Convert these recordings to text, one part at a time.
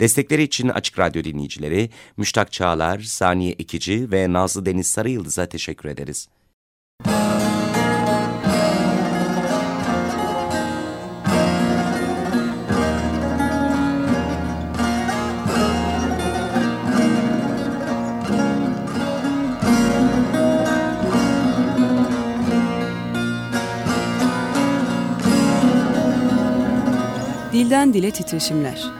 Destekleri için Açık Radyo dinleyicileri Müştak Çağlar, Saniye Ekici ve Nazlı Deniz Sarıyıldız'a teşekkür ederiz. Dilden Dile Titreşimler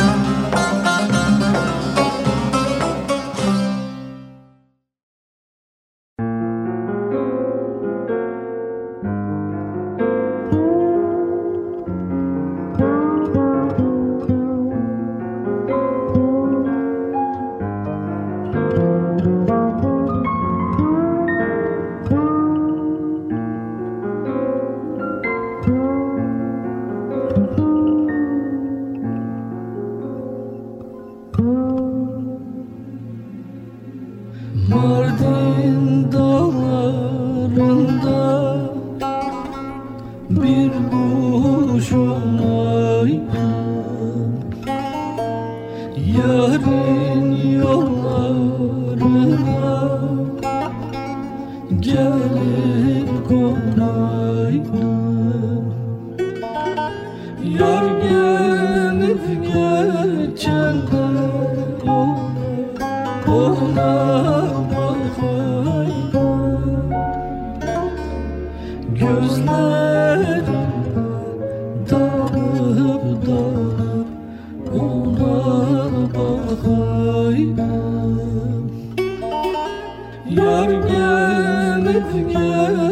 Olam vay Gözler dalıp dalıp Olam vay Yar gelip gel.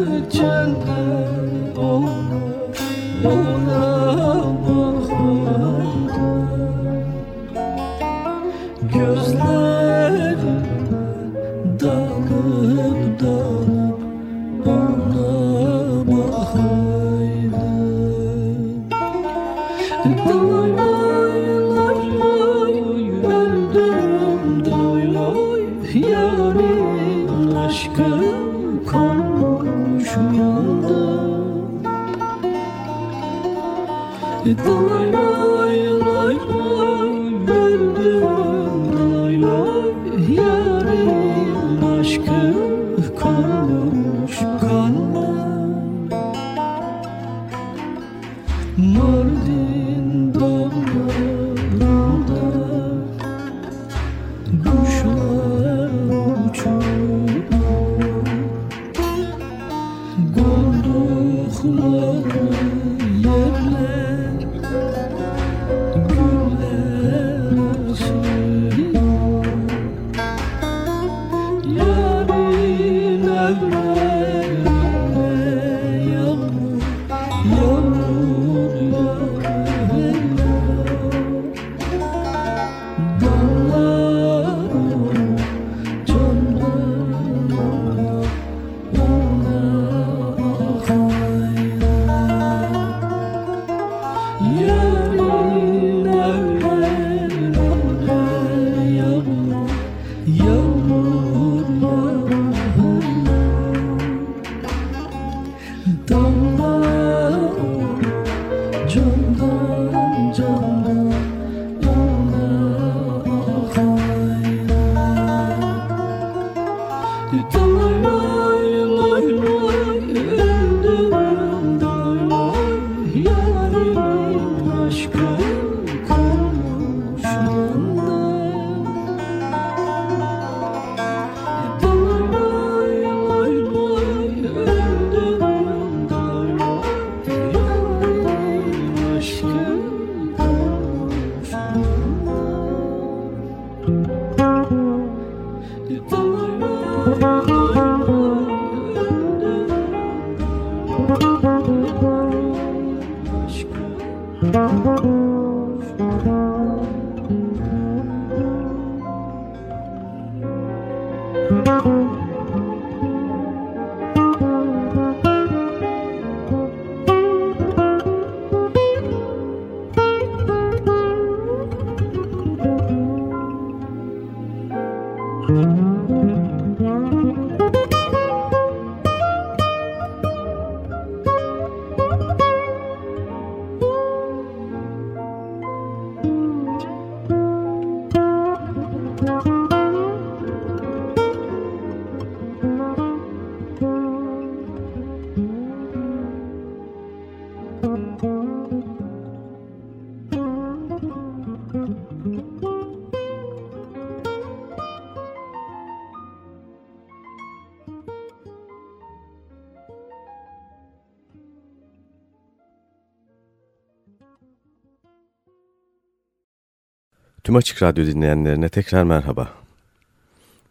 Tüm Açık Radyo dinleyenlerine tekrar merhaba.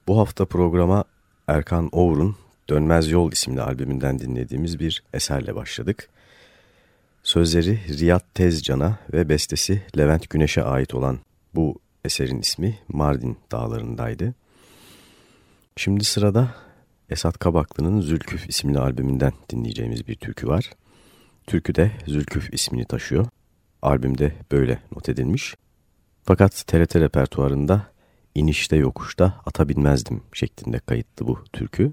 Bu hafta programa Erkan Oğur'un Dönmez Yol isimli albümünden dinlediğimiz bir eserle başladık. Sözleri Riyad Tezcan'a ve bestesi Levent Güneş'e ait olan bu eserin ismi Mardin Dağları'ndaydı. Şimdi sırada Esat Kabaklı'nın Zülküf isimli albümünden dinleyeceğimiz bir türkü var. Türkü de Zülküf ismini taşıyor. Albümde böyle not edilmiş. Fakat TRT repertuarında inişte yokuşta ata binmezdim şeklinde kayıtlı bu türkü.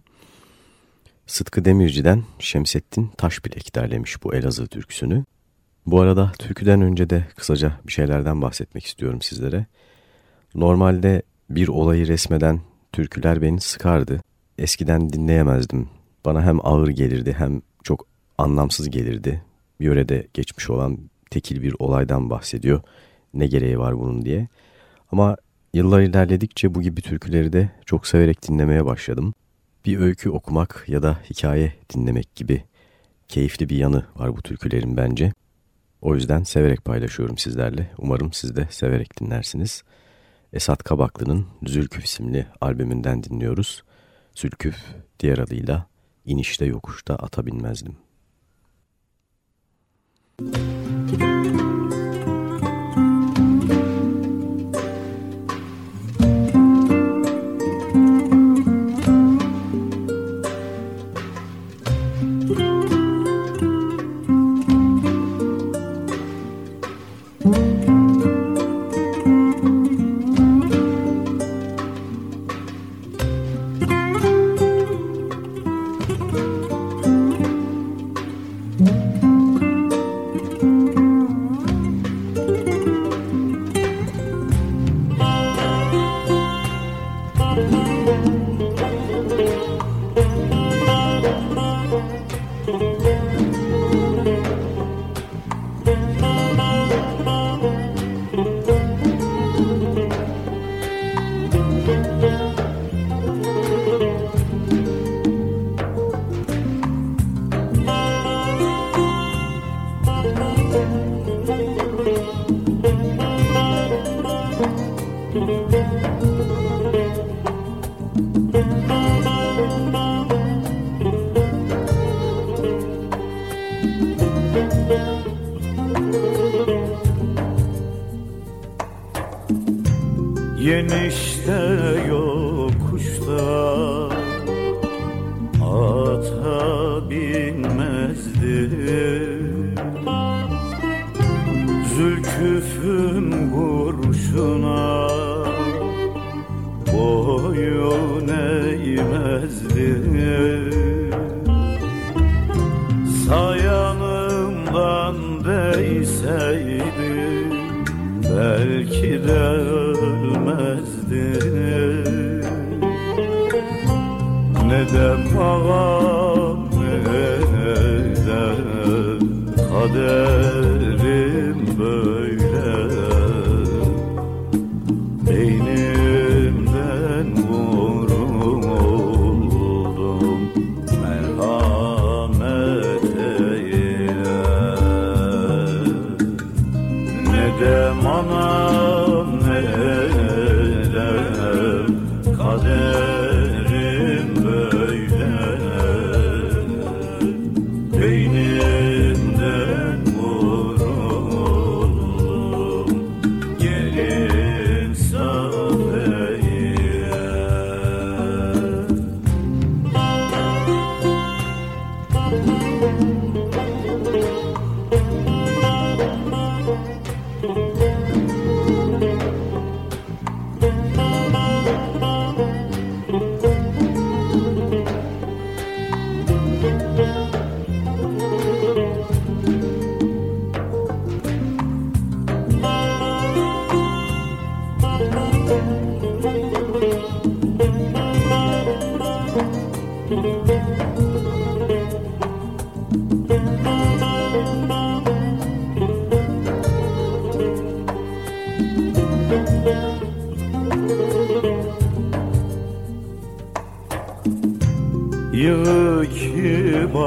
Sıtkı Demirci'den Şemsettin Taşbilek derlemiş bu Elazığ türküsünü. Bu arada türküden önce de kısaca bir şeylerden bahsetmek istiyorum sizlere. Normalde bir olayı resmeden türküler beni sıkardı. Eskiden dinleyemezdim. Bana hem ağır gelirdi hem çok anlamsız gelirdi. Yörede geçmiş olan tekil bir olaydan bahsediyor. Ne gereği var bunun diye. Ama yıllar ilerledikçe bu gibi türküleri de çok severek dinlemeye başladım. Bir öykü okumak ya da hikaye dinlemek gibi keyifli bir yanı var bu türkülerin bence. O yüzden severek paylaşıyorum sizlerle. Umarım siz de severek dinlersiniz. Esat Kabaklı'nın Zülküf isimli albümünden dinliyoruz. Zülküf diğer adıyla İnişte Yokuşta Ata Binmezdim. dönmezdi Ne de bağam ne de kader.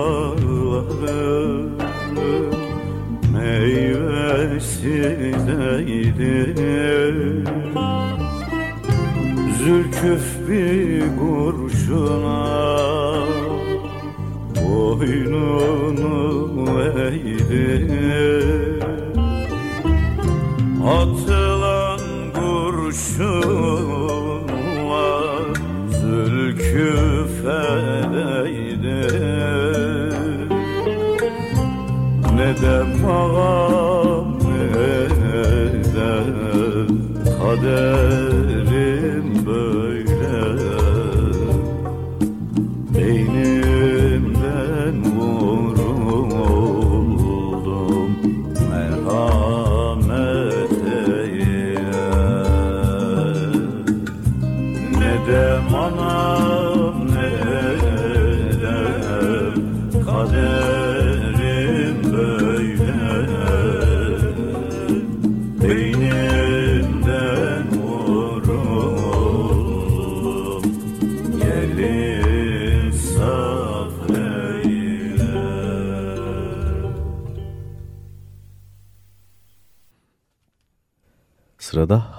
bağlarım meyvesiz eydir Zülküf bir kurşuna boynunu eğdir Atılan kurşuna zülküfe edem ağam edem kader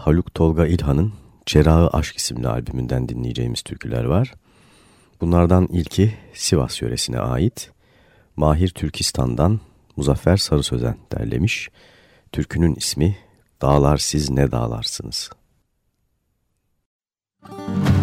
Haluk Tolga İlhan'ın Çerağı Aşk isimli albümünden dinleyeceğimiz türküler var. Bunlardan ilki Sivas yöresine ait. Mahir Türkistan'dan Muzaffer Sarı Sözen derlemiş. Türkünün ismi Dağlar Siz Ne Dağlarsınız. Müzik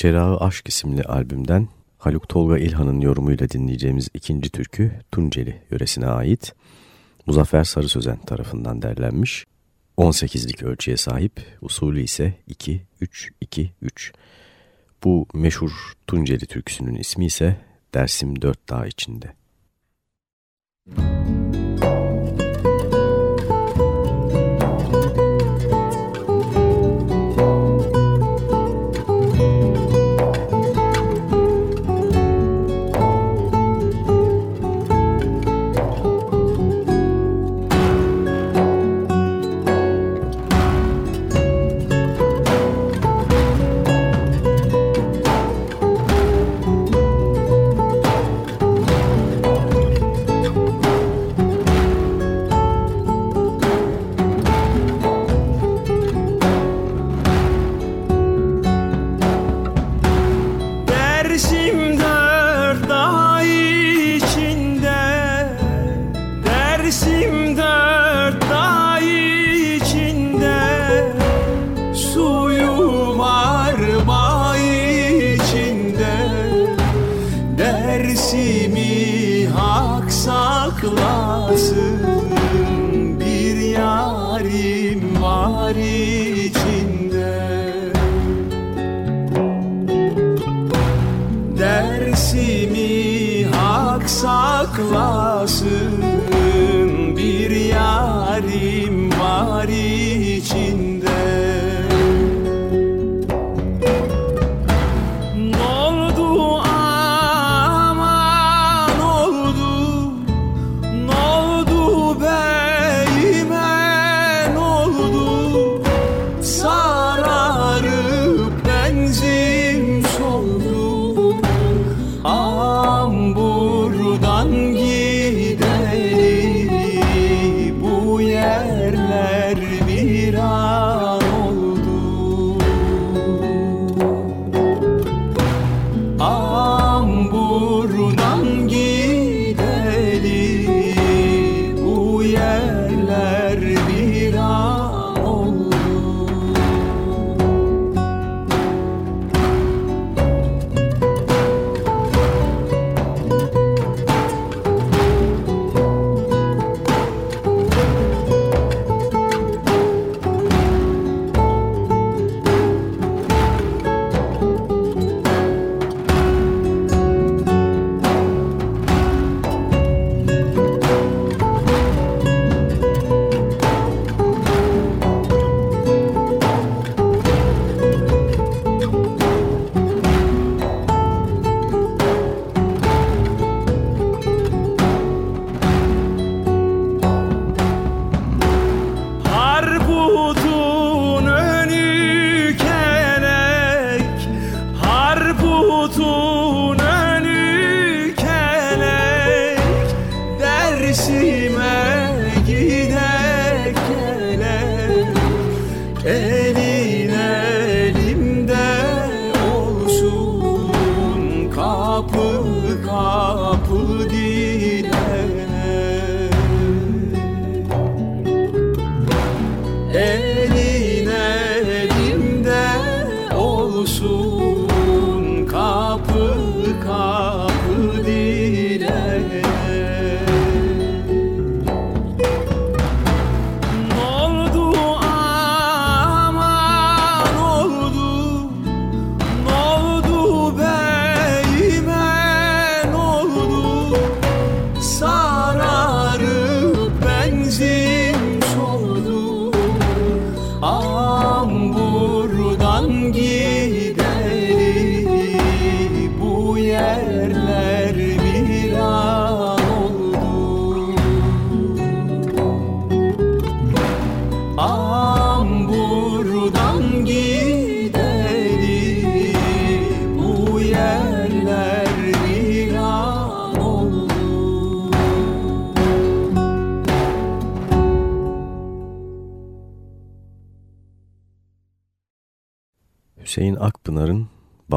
Çerağı Aşk isimli albümden Haluk Tolga İlhan'ın yorumuyla dinleyeceğimiz ikinci türkü Tunceli yöresine ait. Muzaffer Sarı Sözen tarafından derlenmiş. 18'lik ölçüye sahip, usulü ise 2-3-2-3. Bu meşhur Tunceli türküsünün ismi ise Dersim Dört Dağ içinde. Müzik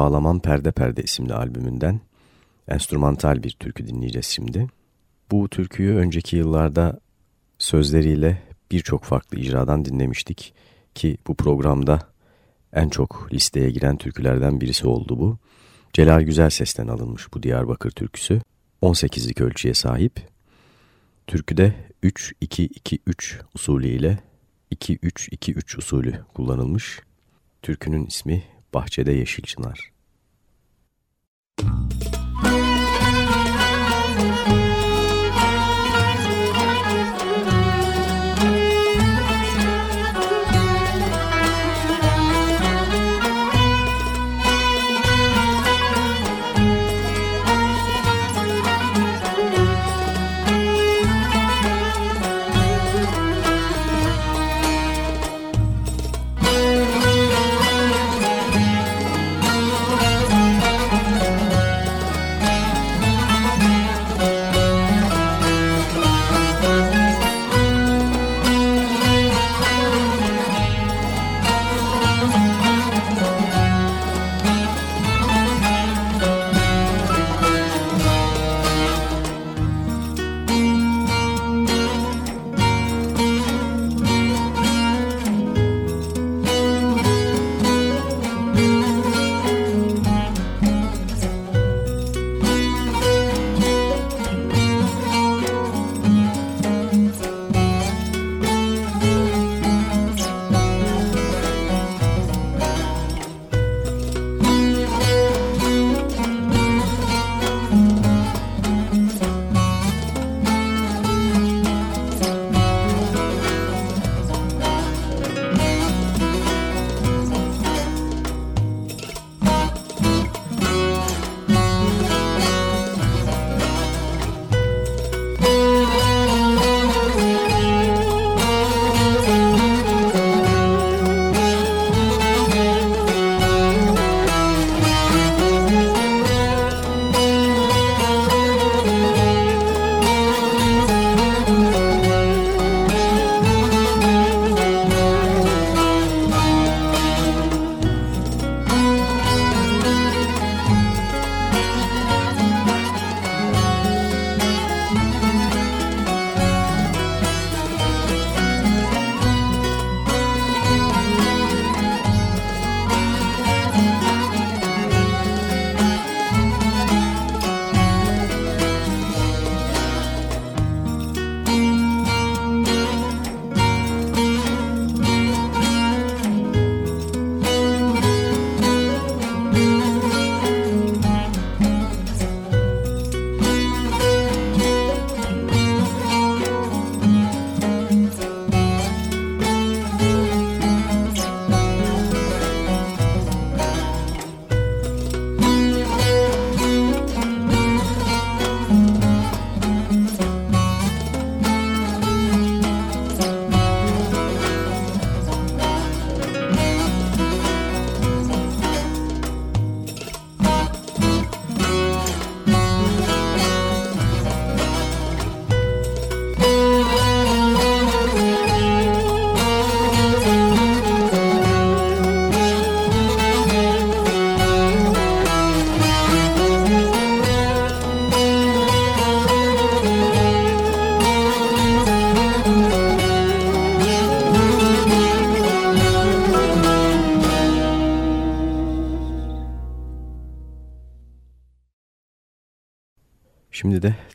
Bağlaman Perde Perde isimli albümünden enstrümantal bir türkü dinleyeceğiz şimdi. Bu türküyü önceki yıllarda sözleriyle birçok farklı icradan dinlemiştik ki bu programda en çok listeye giren türkülerden birisi oldu bu. Celal Güzel Ses'ten alınmış bu Diyarbakır türküsü. 18'lik ölçüye sahip. Türküde 3-2-2-3 usulü ile 2-3-2-3 usulü kullanılmış. Türkünün ismi Bahçede Yeşil Çınar. Müzik Şimdi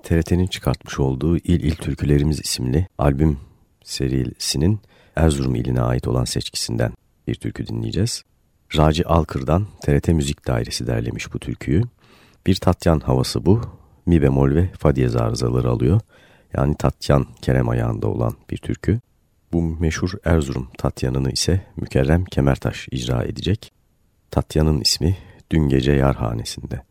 TRT'nin çıkartmış olduğu İl İl Türkülerimiz isimli albüm serisinin Erzurum iline ait olan seçkisinden bir türkü dinleyeceğiz. Raci Alkır'dan TRT Müzik Dairesi derlemiş bu türküyü. Bir Tatyan havası bu. Mi bemol ve fa diyez arızaları alıyor. Yani Tatyan Kerem ayağında olan bir türkü. Bu meşhur Erzurum Tatyan'ını ise Mükerrem Kemertaş icra edecek. Tatyan'ın ismi Dün Gece Yarhanesi'nde.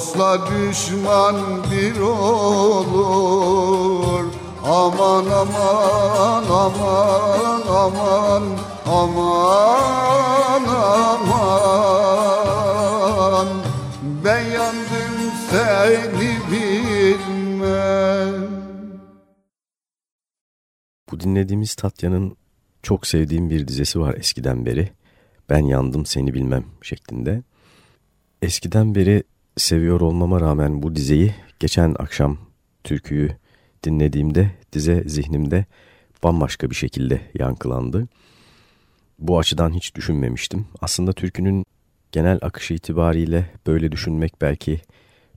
Dostla düşman bir olur Aman aman aman aman aman aman Ben yandım seni bilmem Bu dinlediğimiz Tatya'nın çok sevdiğim bir dizesi var eskiden beri. Ben yandım seni bilmem şeklinde. Eskiden beri seviyor olmama rağmen bu dizeyi geçen akşam türküyü dinlediğimde dize zihnimde bambaşka bir şekilde yankılandı. Bu açıdan hiç düşünmemiştim. Aslında türkünün genel akışı itibariyle böyle düşünmek belki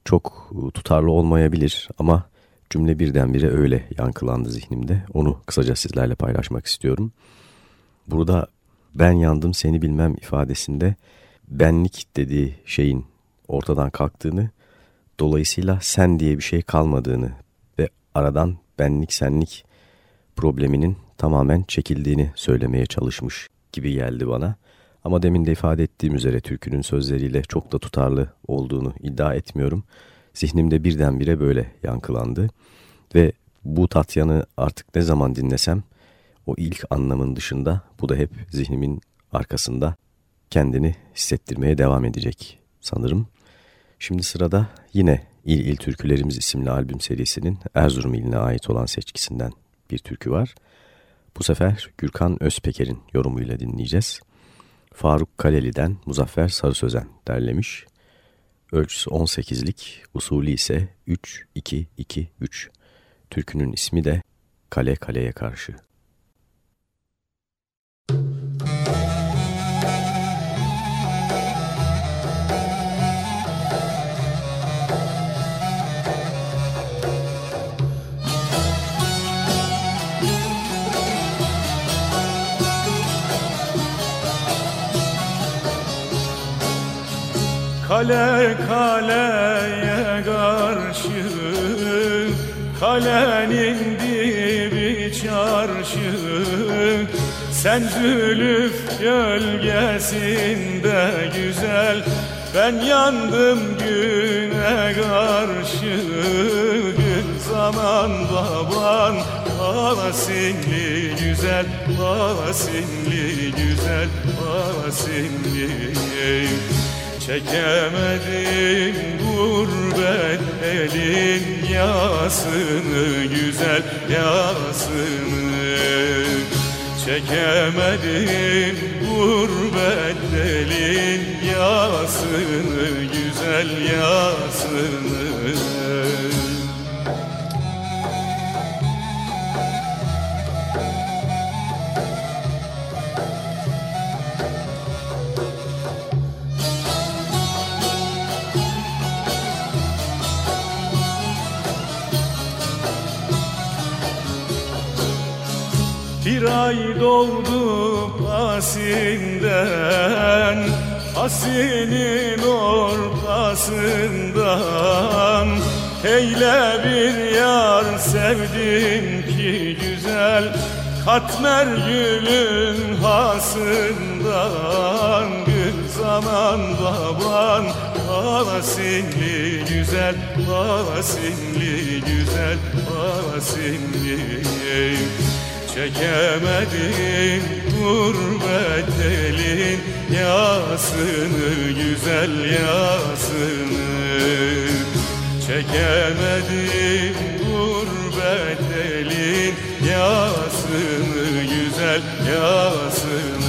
çok tutarlı olmayabilir ama cümle birdenbire öyle yankılandı zihnimde. Onu kısaca sizlerle paylaşmak istiyorum. Burada ben yandım seni bilmem ifadesinde benlik dediği şeyin ortadan kalktığını, dolayısıyla sen diye bir şey kalmadığını ve aradan benlik senlik probleminin tamamen çekildiğini söylemeye çalışmış gibi geldi bana. Ama demin de ifade ettiğim üzere türkünün sözleriyle çok da tutarlı olduğunu iddia etmiyorum. Zihnimde birdenbire böyle yankılandı ve bu Tatyan'ı artık ne zaman dinlesem o ilk anlamın dışında bu da hep zihnimin arkasında kendini hissettirmeye devam edecek sanırım. Şimdi sırada yine İl İl Türkülerimiz isimli albüm serisinin Erzurum iline ait olan seçkisinden bir türkü var. Bu sefer Gürkan Özpeker'in yorumuyla dinleyeceğiz. Faruk Kaleli'den Muzaffer Sarı Sözen derlemiş. Ölçüsü 18'lik, usulü ise 3-2-2-3. Türkünün ismi de Kale Kaleye Karşı. Kale kaleye karşı Kalenin dibi çarşı. Sen zülüf gölgesinde güzel Ben yandım güne karşı. Gün zaman baban Asinli güzel, asinli güzel, asinli Çekemedim gurbet elin yasını Güzel yasını. Çekemedim gurbet elin yasını Güzel yasını Bir ay doldu pasinden Hasinin ortasından. Eyle bir yar sevdim ki güzel Katmer gülün hasından. Gül zaman baban Asinli güzel, asinli güzel, asinli Çekemedim gurbet elin yasını, güzel yasını. Çekemedim gurbet elin yasını, güzel yasını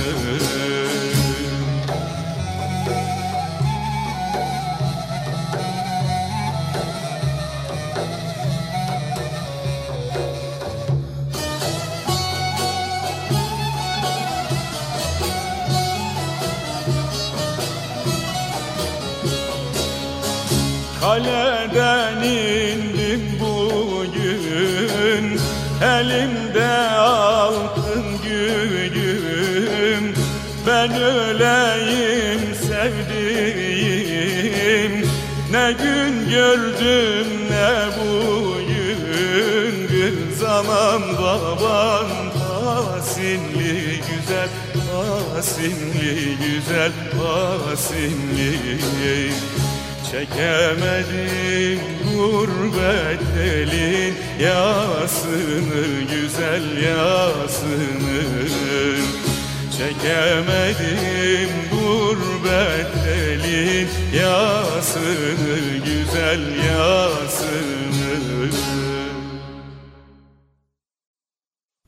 indim bugün. Elimde altın gücüm. Ben öleyim sevdiğim. Ne gün gördüm ne bugün. Bir zaman baban Asinli güzel, asinli güzel, asinli Çekemedim gurbet elin yasını, güzel yasını. Çekemedim gurbet elin yasını, güzel yasını.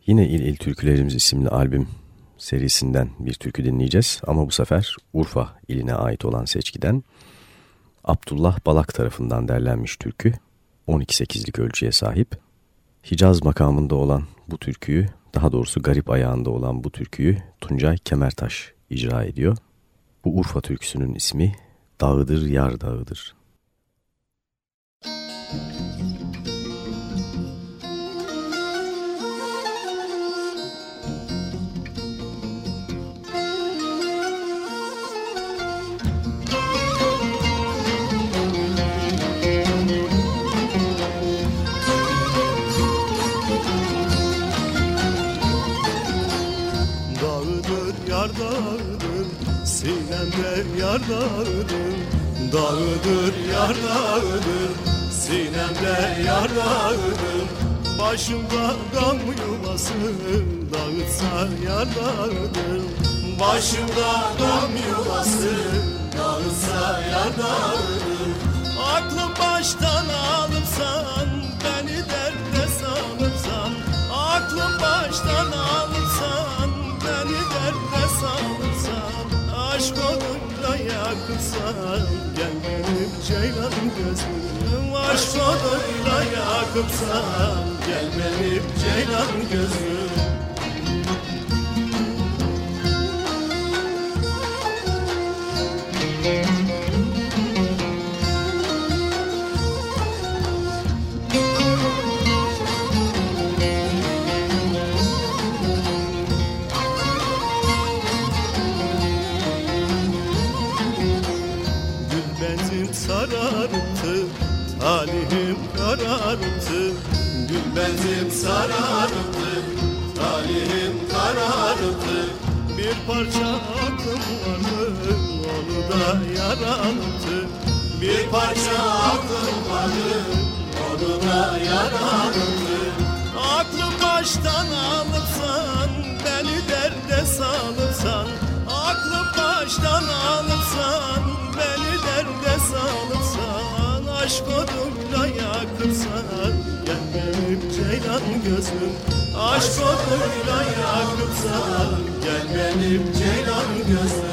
Yine İl İl Türkülerimiz isimli albüm serisinden bir türkü dinleyeceğiz. Ama bu sefer Urfa iline ait olan seçkiden Abdullah Balak tarafından derlenmiş türkü 12-8'lik ölçüye sahip. Hicaz makamında olan bu türküyü, daha doğrusu garip ayağında olan bu türküyü Tuncay Kemertaş icra ediyor. Bu Urfa türküsünün ismi Dağıdır Yar Dağıdır. Yardadır Dağıdır yardadır Sinemde yardadır Başımda gam yuvası Dağıtsa yardadır Başımda gam yuvası Dağıtsa yardadır Aklım baştan alırsan Beni Gel ceylan gözüm Aşk olunca yakırsan Gel benim ceylan gözüm Talihim kararttı Gül benzin sararttı Talihim kararttı Bir parça aklım vardı Onu da yaralttı Bir parça aklım vardı Onu da yaralttı Aklım baştan alırsan Beni derde salırsan Aklım baştan alırsan Beni derde salırsan Aşk odunla benim ceylan gözüm Aşk odunla yakırsan Gel benim ceylan gözüm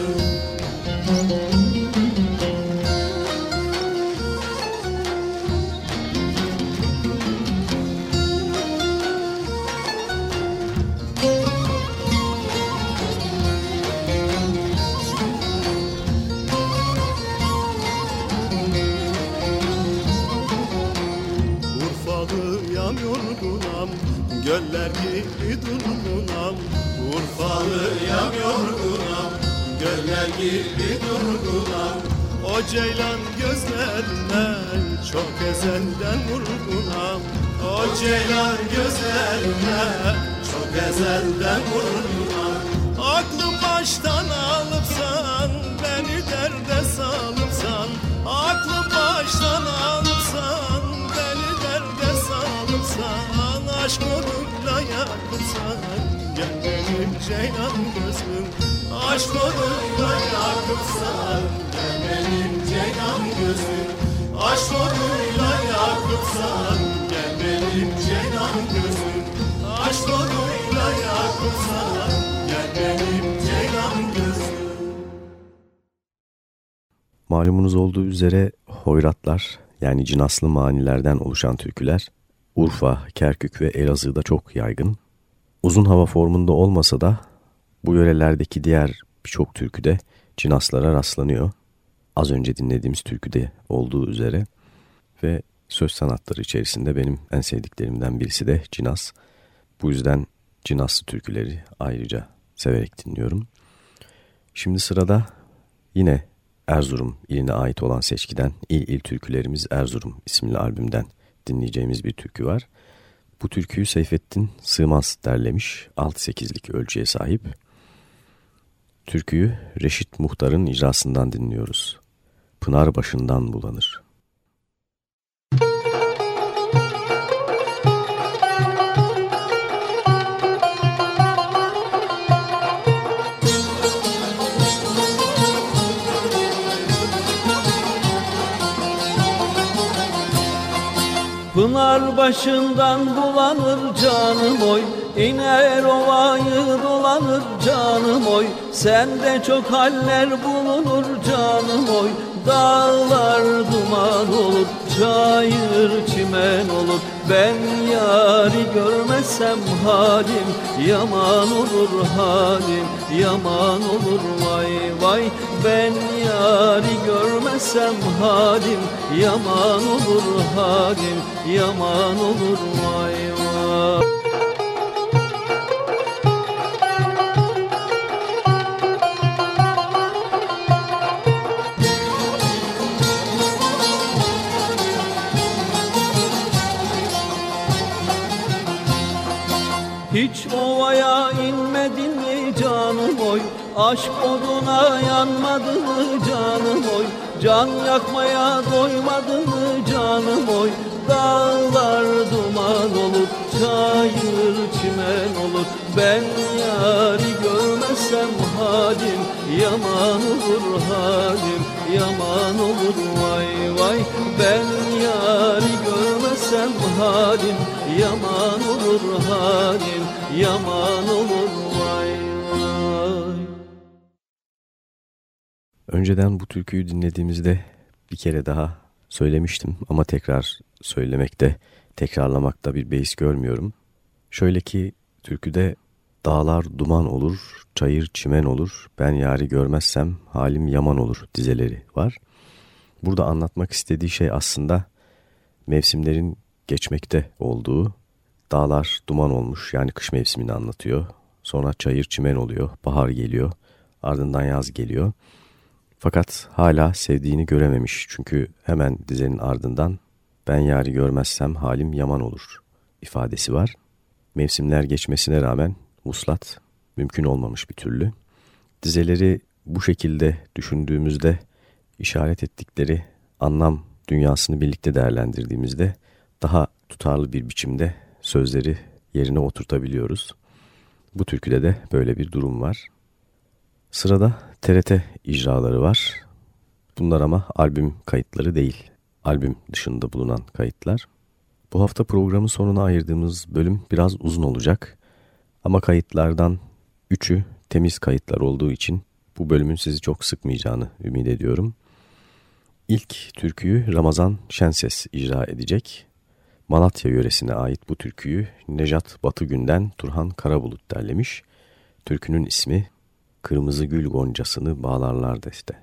Göller gibi durgunam Urfalıyam yorgunam Göller gibi durgunam O ceylan gözlerine çok ezelden vurgunam O ceylan gözlerine çok ezelden vurgunam Aklım baştan alıpsan beni derde salıpsan Aklım baştan alıpsan beni derde salıpsan Aşk oduyla yakıpsan gel benim ceylan gözüm Aşk oduyla yakıpsan gel benim ceylan gözüm Aşk oduyla yakıpsan gel benim ceylan gözüm Aşk oduyla yakıpsan Malumunuz olduğu üzere hoyratlar yani cinaslı manilerden oluşan türküler Urfa, Kerkük ve Elazığ'da çok yaygın. Uzun hava formunda olmasa da bu yörelerdeki diğer birçok türküde cinaslara rastlanıyor. Az önce dinlediğimiz türküde olduğu üzere ve söz sanatları içerisinde benim en sevdiklerimden birisi de cinas. Bu yüzden cinaslı türküleri ayrıca severek dinliyorum. Şimdi sırada yine Erzurum iline ait olan seçkiden İl İl Türkülerimiz Erzurum isimli albümden dinleyeceğimiz bir türkü var. Bu türküyü Seyfettin Sığmaz derlemiş 6-8'lik ölçüye sahip. Türküyü Reşit Muhtar'ın icrasından dinliyoruz. Pınar başından bulanır. Pınar başından bulanır canım oy İner ovayı dolanır canım oy. Sende çok haller bulunur canım oy Dağlar duman olur Çayır çimen olur. Ben yari görmesem halim Yaman olur halim Yaman olur. Vay vay Ben yari görmesem halim Yaman olur halim Yaman olur. Vay vay Hiç ovaya inmedin mi canım oy? Aşk oduna yanmadın mı canım oy? Can yakmaya doymadın mı canım oy? Dağlar duman olur Çayır çimen olur. Ben yari görmesem halim Yaman olur halim Yaman olur. Vay vay Ben yari görmesem halim Yaman olur halim Yaman olur vay Önceden bu türküyü dinlediğimizde bir kere daha söylemiştim ama tekrar söylemekte, tekrarlamakta bir beis görmüyorum. Şöyle ki türküde dağlar duman olur, çayır çimen olur, ben yari görmezsem halim yaman olur dizeleri var. Burada anlatmak istediği şey aslında mevsimlerin geçmekte olduğu, dağlar duman olmuş yani kış mevsimini anlatıyor. Sonra çayır çimen oluyor, bahar geliyor, ardından yaz geliyor. Fakat hala sevdiğini görememiş çünkü hemen dizenin ardından ben yari görmezsem halim yaman olur ifadesi var. Mevsimler geçmesine rağmen muslat mümkün olmamış bir türlü. Dizeleri bu şekilde düşündüğümüzde işaret ettikleri anlam dünyasını birlikte değerlendirdiğimizde daha tutarlı bir biçimde sözleri yerine oturtabiliyoruz. Bu türküde de böyle bir durum var. Sırada TRT icraları var. Bunlar ama albüm kayıtları değil. Albüm dışında bulunan kayıtlar. Bu hafta programın sonuna ayırdığımız bölüm biraz uzun olacak. Ama kayıtlardan üçü temiz kayıtlar olduğu için bu bölümün sizi çok sıkmayacağını ümit ediyorum. İlk türküyü Ramazan Şenses icra edecek. Malatya yöresine ait bu türküyü Nejat Batıgün'den Turhan Karabulut derlemiş. Türkünün ismi Kırmızı Gül Goncasını Bağlarlar Deste.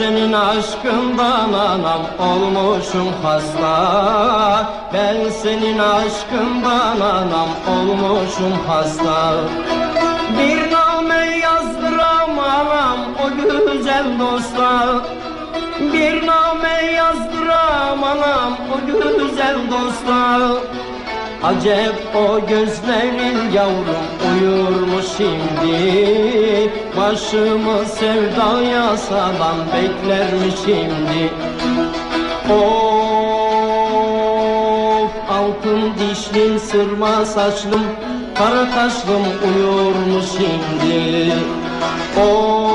Senin aşkından anam olmuşum hasta. Ben senin aşkından anam olmuşum hasta. Bir name yazdıram anam o güzel dosta. Bir name yazdıram anam o güzel dosta Acep o gözlerin yavrum uyur mu şimdi. Başımı sevdaya salan bekler mi şimdi. Of altın dişlim sırma saçlım Kara kaşlım uyur mu şimdi. Of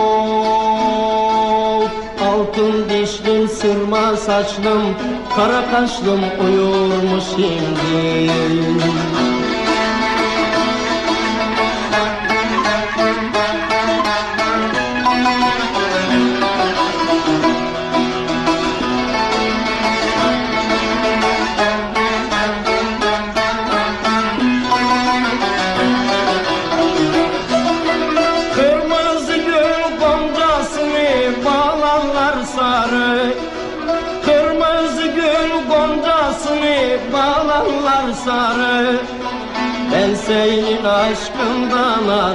altın dişlim sırma saçlım Kara kaşlım uyur mu şimdi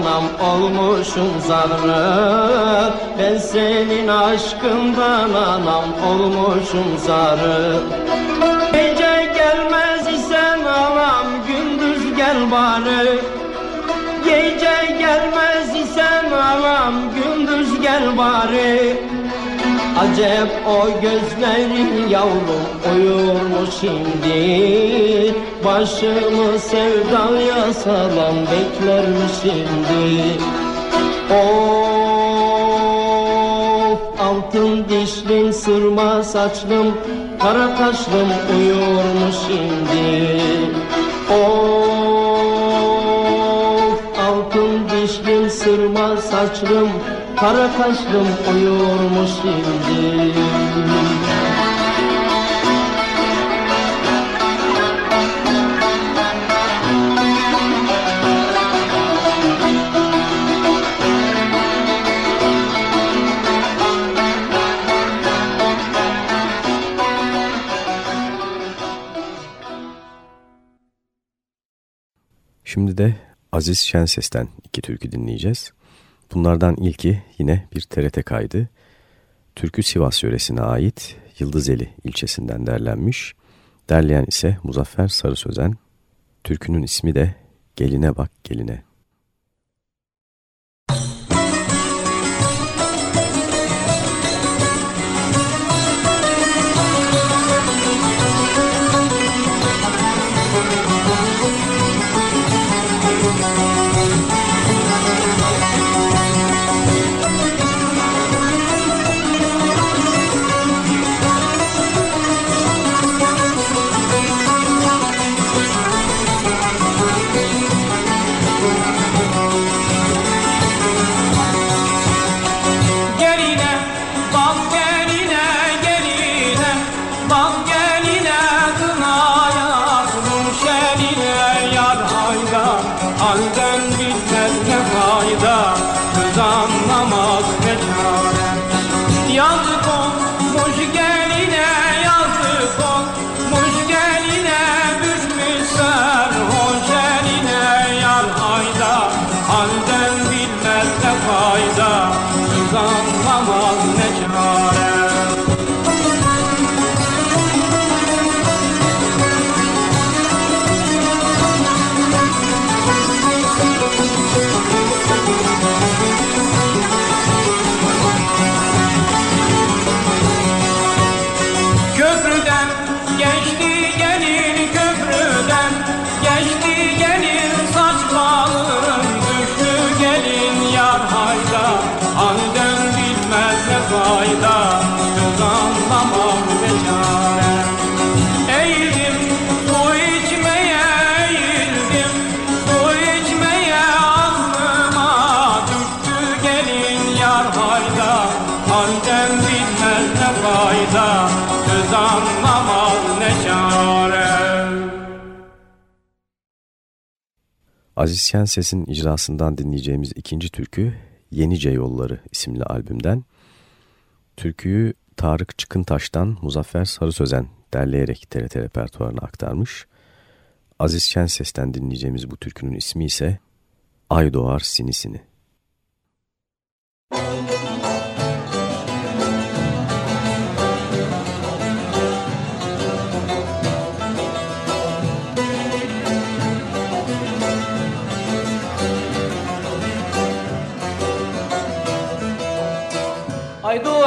aşkından anam olmuşum zarı Ben senin aşkından anam olmuşum zarı Gece gelmez isen anam gündüz gel bari Gece gelmez isen anam gündüz gel bari Acep o gözlerin yavrum uyur mu şimdi. Başımı sevdaya salan bekler mi şimdi. Of altın dişlim sırma saçlım Kara kaşlım uyur mu şimdi. Of altın dişlim sırma saçlım Kara kaşlım uyur mu şimdi Şimdi de Aziz Şenses'ten iki türkü dinleyeceğiz. Bunlardan ilki yine bir TRT kaydı. Türkü Sivas yöresine ait Yıldızeli ilçesinden derlenmiş. Derleyen ise Muzaffer Sarı Sözen. Türkünün ismi de Geline Bak Geline. Aziz Şenses'in icrasından dinleyeceğimiz ikinci türkü Yenice Yolları isimli albümden. Türküyü Tarık Çıkıntaş'tan Muzaffer Sarı Sözen derleyerek TRT repertuarına aktarmış. Aziz Şenses'ten dinleyeceğimiz bu türkünün ismi ise Ay Doğar Sinisini.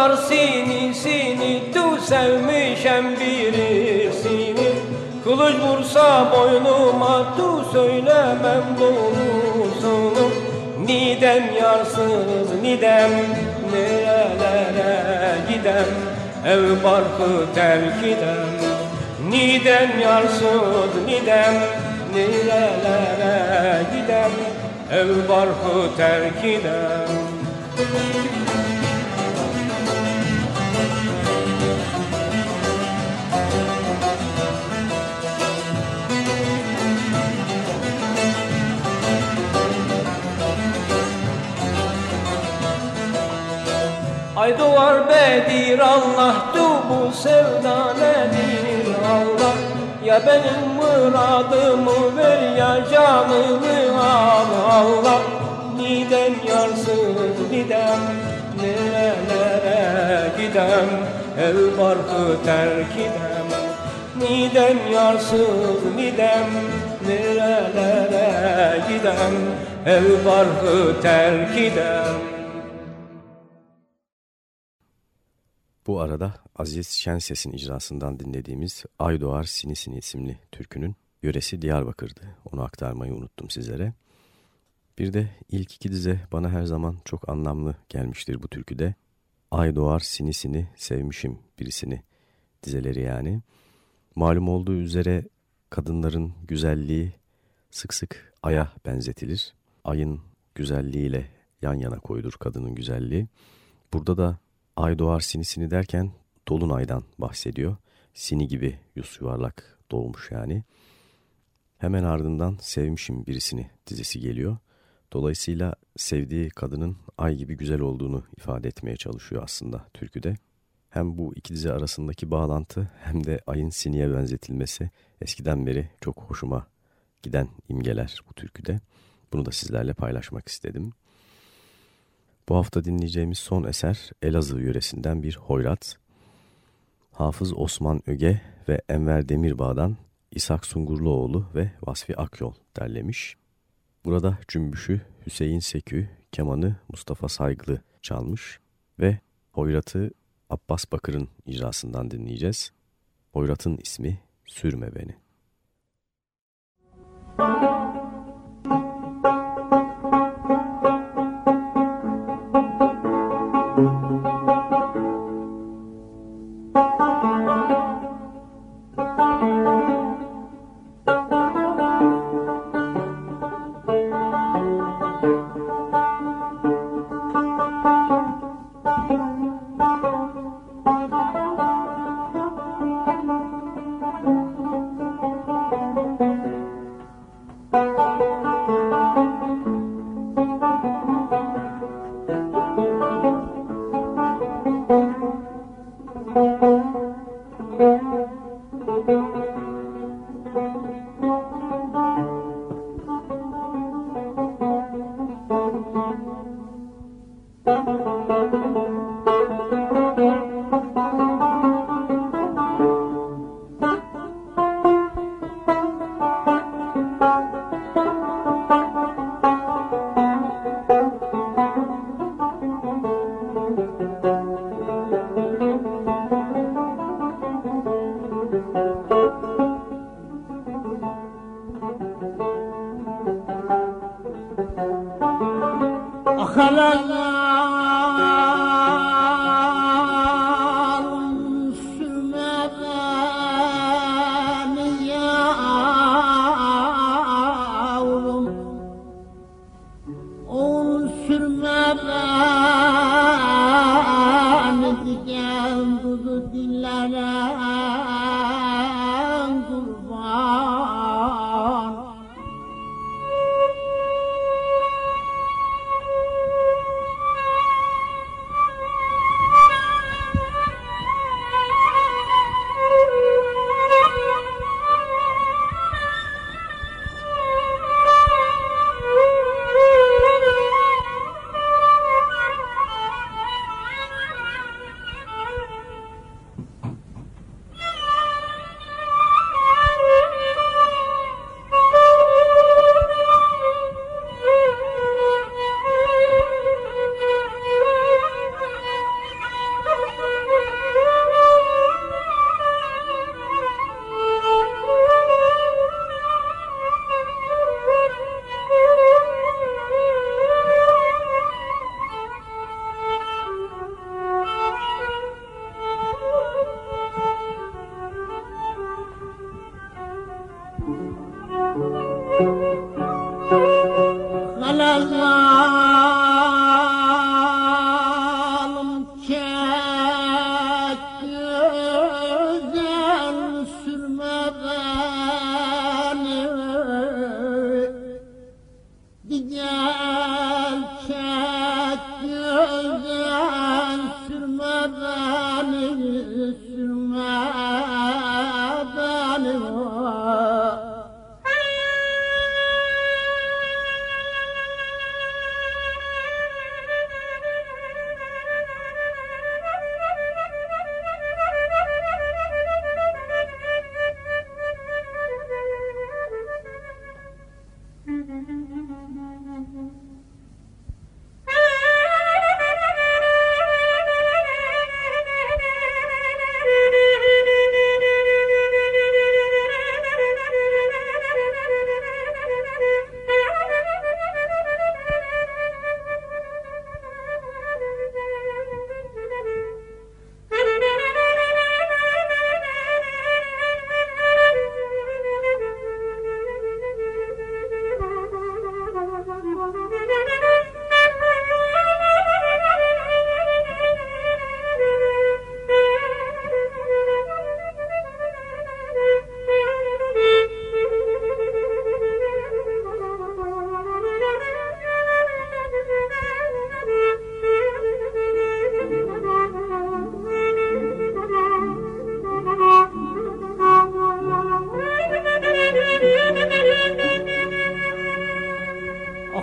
Duvar seni seni tu sevmişem birisini. Kılıç vursa boynuma tu söylemem doğrusunu. Nidem yarsız nidem nerelere gidem? Ev barkı terk idem Nidem yarsız nidem nerelere gidem? Ev barkı terk idem Ay duvar bedir Allah du bu sevda nedir Allah Ya benim muradımı ver ya canımı al. Allah Nidem yarsız nidem nerelere gidem? El barkı terk idem Nidem yarsız nidem nerelere gidem? El barkı terk idem Bu arada Aziz Şenses'in icrasından dinlediğimiz Ay Doğar Sinisini isimli türkünün yöresi Diyarbakır'dı. Onu aktarmayı unuttum sizlere. Bir de ilk iki dize bana her zaman çok anlamlı gelmiştir bu türküde. Ay doğar sinisini sevmişim birisini dizeleri yani. Malum olduğu üzere kadınların güzelliği sık sık aya benzetilir. Ayın güzelliğiyle yan yana koyulur kadının güzelliği. Burada da ay doğar sinisini derken dolunaydan bahsediyor. Sini gibi yüz yuvarlak dolmuş yani. Hemen ardından sevmişim birisini dizisi geliyor. Dolayısıyla sevdiği kadının ay gibi güzel olduğunu ifade etmeye çalışıyor aslında türküde. Hem bu iki dizi arasındaki bağlantı hem de ayın siniye benzetilmesi eskiden beri çok hoşuma giden imgeler bu türküde. Bunu da sizlerle paylaşmak istedim. Bu hafta dinleyeceğimiz son eser Elazığ yöresinden bir hoyrat. Hafız Osman Öge ve Enver Demirbağ'dan İshak Sungurluoğlu ve Vasfi Akyol derlemiş. Burada cümbüşü Hüseyin Sekü, kemanı Mustafa Saygılı çalmış ve hoyratı Abbas Bakır'ın icrasından dinleyeceğiz. Hoyrat'ın ismi Sürme Beni.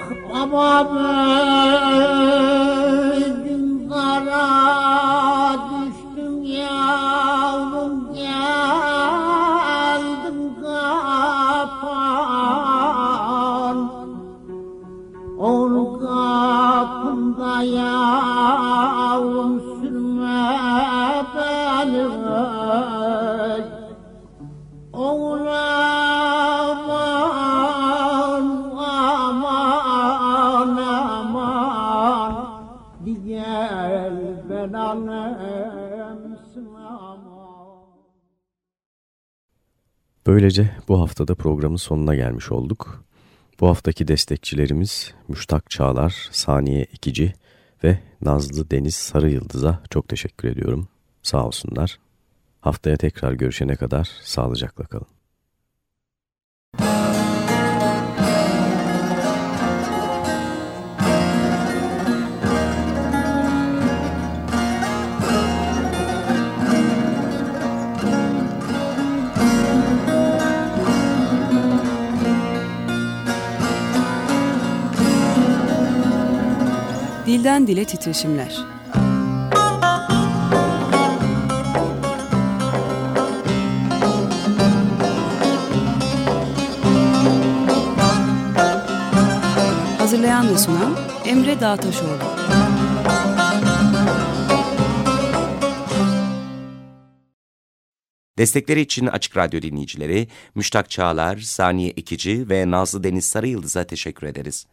bakıp ama Böylece bu haftada programın sonuna gelmiş olduk. Bu haftaki destekçilerimiz Müştak Çağlar, Saniye İkici ve Nazlı Deniz Sarı Yıldız'a çok teşekkür ediyorum. Sağ olsunlar. Haftaya tekrar görüşene kadar sağlıcakla kalın. Dilden dile titreşimler. Hazırlayan ve sunan Emre Dağtaşoğlu. Destekleri için Açık Radyo dinleyicileri Müştak Çağlar, Saniye Ekici ve Nazlı Deniz Sarıyıldız'a teşekkür ederiz.